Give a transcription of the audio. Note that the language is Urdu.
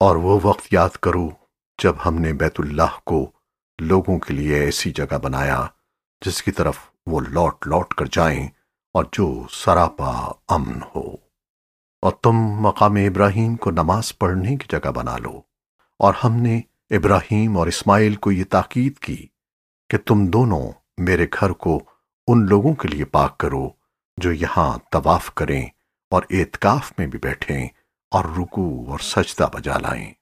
اور وہ وقت یاد کرو جب ہم نے بیت اللہ کو لوگوں کے لیے ایسی جگہ بنایا جس کی طرف وہ لوٹ لوٹ کر جائیں اور جو سراپا امن ہو۔ اور تم مقام ابراہیم کو نماز پڑھنے کی جگہ بنا لو۔ اور ہم نے ابراہیم اور اسماعیل کو یہ تاکید کی کہ تم دونوں میرے گھر کو ان لوگوں کے لیے پاک کرو جو یہاں طواف کریں اور اعتکاف میں بھی بیٹھیں اور رکوع اور سجدہ بجا لائیں۔